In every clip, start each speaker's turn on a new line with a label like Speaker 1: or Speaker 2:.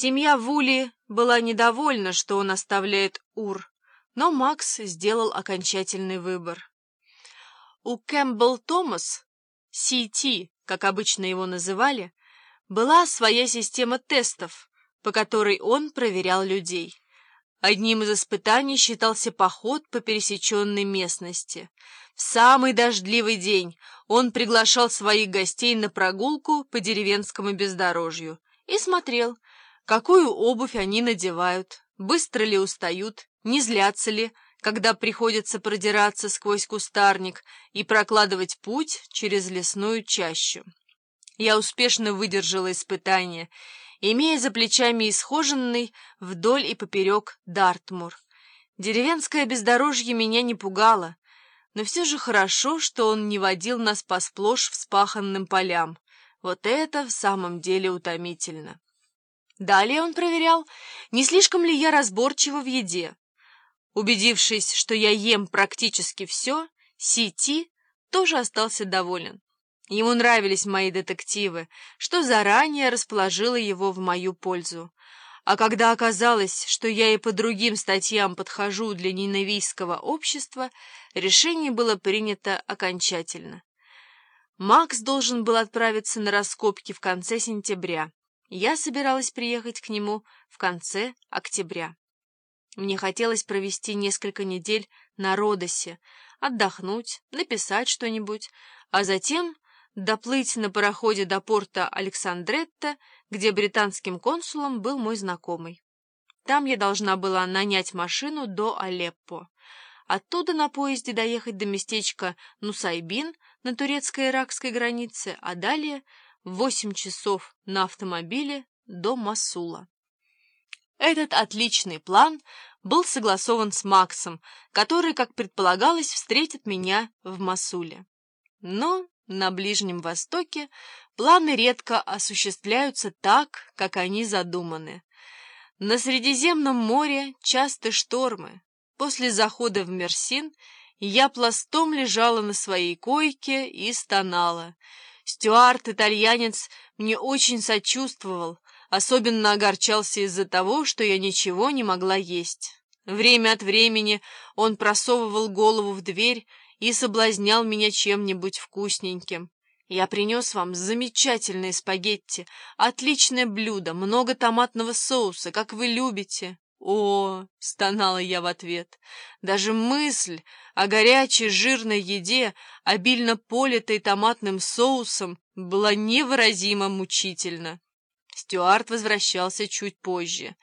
Speaker 1: Семья Вули была недовольна, что он оставляет Ур, но Макс сделал окончательный выбор. У Кэмпбелл Томас, CT, как обычно его называли, была своя система тестов, по которой он проверял людей. Одним из испытаний считался поход по пересеченной местности. В самый дождливый день он приглашал своих гостей на прогулку по деревенскому бездорожью и смотрел, какую обувь они надевают, быстро ли устают, не злятся ли, когда приходится продираться сквозь кустарник и прокладывать путь через лесную чащу. Я успешно выдержала испытание — имея за плечами исхоженный вдоль и поперек Дартмур. Деревенское бездорожье меня не пугало, но все же хорошо, что он не водил нас по сплошь вспаханным полям. Вот это в самом деле утомительно. Далее он проверял, не слишком ли я разборчива в еде. Убедившись, что я ем практически все, Сити тоже остался доволен. Ему нравились мои детективы, что заранее расположило его в мою пользу. А когда оказалось, что я и по другим статьям подхожу для ненавийского общества, решение было принято окончательно. Макс должен был отправиться на раскопки в конце сентября. Я собиралась приехать к нему в конце октября. Мне хотелось провести несколько недель на Родосе, отдохнуть, написать что-нибудь, а затем доплыть на пароходе до порта Александретта, где британским консулом был мой знакомый. Там я должна была нанять машину до Алеппо. Оттуда на поезде доехать до местечка Нусайбин на турецко-иракской границе, а далее восемь часов на автомобиле до Масула. Этот отличный план был согласован с Максом, который, как предполагалось, встретит меня в Масуле. Но на Ближнем Востоке планы редко осуществляются так, как они задуманы. На Средиземном море часто штормы. После захода в Мерсин я пластом лежала на своей койке и стонала. Стюарт-итальянец мне очень сочувствовал, особенно огорчался из-за того, что я ничего не могла есть. Время от времени он просовывал голову в дверь и соблазнял меня чем-нибудь вкусненьким. Я принес вам замечательные спагетти, отличное блюдо, много томатного соуса, как вы любите. «О!» — стонала я в ответ. Даже мысль о горячей жирной еде, обильно политой томатным соусом, была невыразимо мучительна. Стюарт возвращался чуть позже.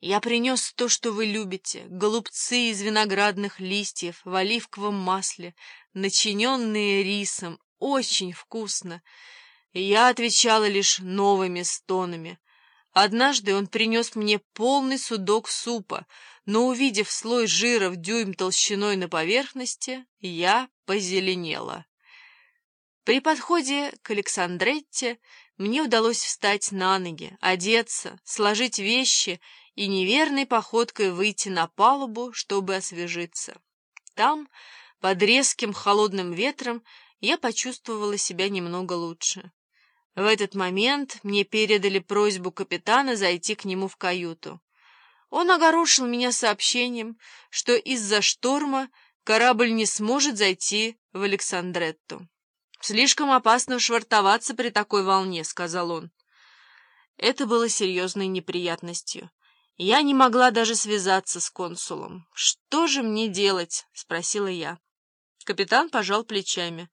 Speaker 1: Я принес то, что вы любите, голубцы из виноградных листьев в оливковом масле, начиненные рисом, очень вкусно. Я отвечала лишь новыми стонами. Однажды он принес мне полный судок супа, но, увидев слой жира в дюйм толщиной на поверхности, я позеленела. При подходе к Александретте мне удалось встать на ноги, одеться, сложить вещи и неверной походкой выйти на палубу, чтобы освежиться. Там, под резким холодным ветром, я почувствовала себя немного лучше. В этот момент мне передали просьбу капитана зайти к нему в каюту. Он огорошил меня сообщением, что из-за шторма корабль не сможет зайти в Александретту. «Слишком опасно швартоваться при такой волне», — сказал он. Это было серьезной неприятностью. Я не могла даже связаться с консулом. «Что же мне делать?» — спросила я. Капитан пожал плечами.